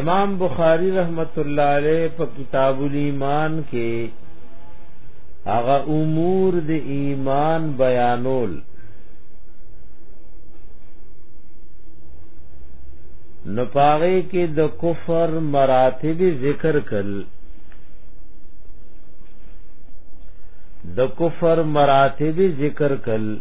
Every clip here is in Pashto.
امام بخاری رحمت الله علیه په کتاب الایمان کې هغه امور د ایمان بیانول نو پاره کې د کفر مراتب ذکر کړل د کفر مراتب ذکر کړل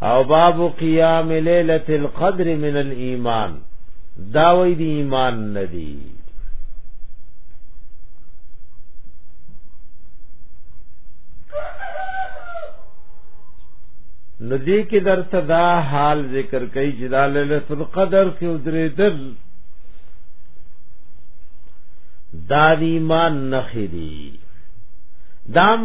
او باب قیام لیلۃ القدر من الايمان دا وی دی ایمان ندی ندی کې درته دا حال ذکر کوي چې دا ليله القدر کې درې دل دا ایمان نخې دي دام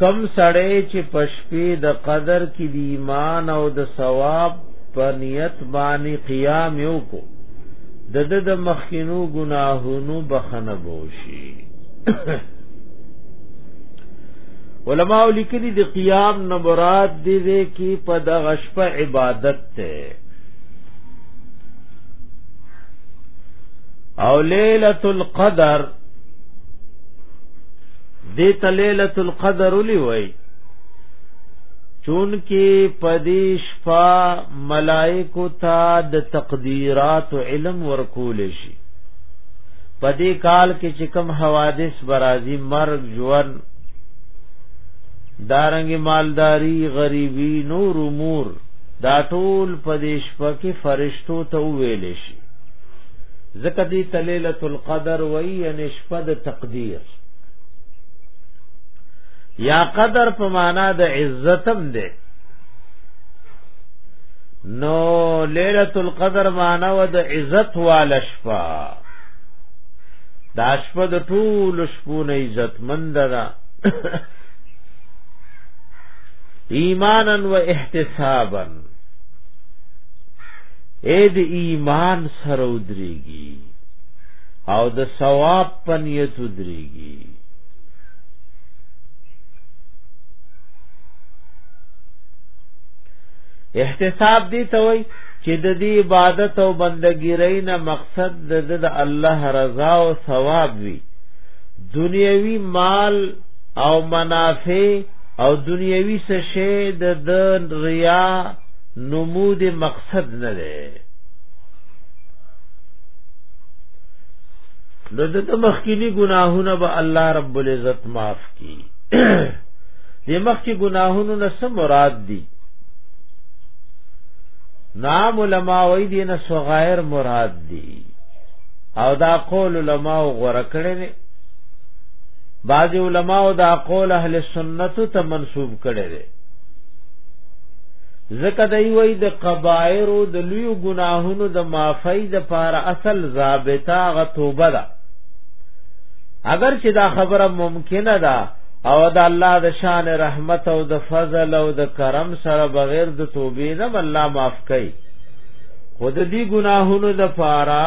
کم سړی چې پشپې د قدر کې د ایمان او د ثواب په نیت باندې قیام یو کو د د د مخکینو گناهونو بخنه بوشي علماء لیکلي د قیام نه مراد دې کې په د غشپ عبادت ته او ليله القدر دې ته ليله القدر ولي وای چون کې پدیش فا ملائکو تا د تقدیرات علم ورکول شي پدې کال کې چې کم حوادث برازي مرګ ژوند دارنګ مالداری غریبی نور امور دا ټول پدیش شپه کې فرشتو ته ویل شي ځکه دې تلیلۃ القدر وای یعنی شپه د تقدیر یا قدر په معنا د عزتم ده نو لیلۃ القدر معنا و د عزت وال شپه دا شپه د ټول شپو نه عزت مند ده ایمانا و احتسابا اې د ایمان سره ودرېږي او د ثواب په نیت ودرېږي احتساب دی ته وای چې د دې عبادت او بندګی رینه مقصد د الله رضا او ثواب وي دنیوي مال او منافع او دنیوي څه شی د د ریا نمود مقصد نه دی نو د مخکینی ګناهونه به الله رب العزت معاف کړي د مخکی ګناهونو نه څه مراد دي نام علماء وی دي نه صغائر مراد دي او دا قول علماء غره کړي بعض علما او دا قول اهل سنت ته منسوب کړي دي ځکه دی وای د قبایر او د لوی ګناهونو د معافی د پاره اصل ضابطه غ توبه ده اگر چې دا خبره ممکنه ده او د الله د شان رحمت او د فضل او د کرم سره بغیر د توبې نه الله معاف کوي خود دې ګناهونو د پاره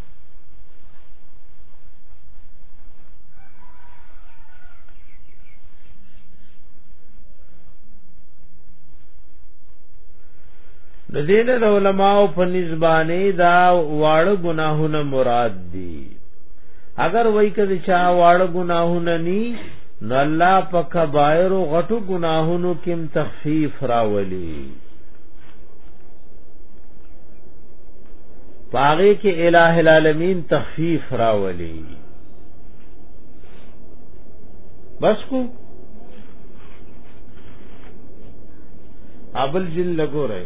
د دین د علماو په نسبانه دا واړه گناهونه مراد دي اگر وای کړي چا واړه گناهونه ني نو الله په کبایر او غټو گناهونو کې تخفیف راولي پاغه کې الہ العالمین تخفیف راولي بس کو ابل جن لګو رہے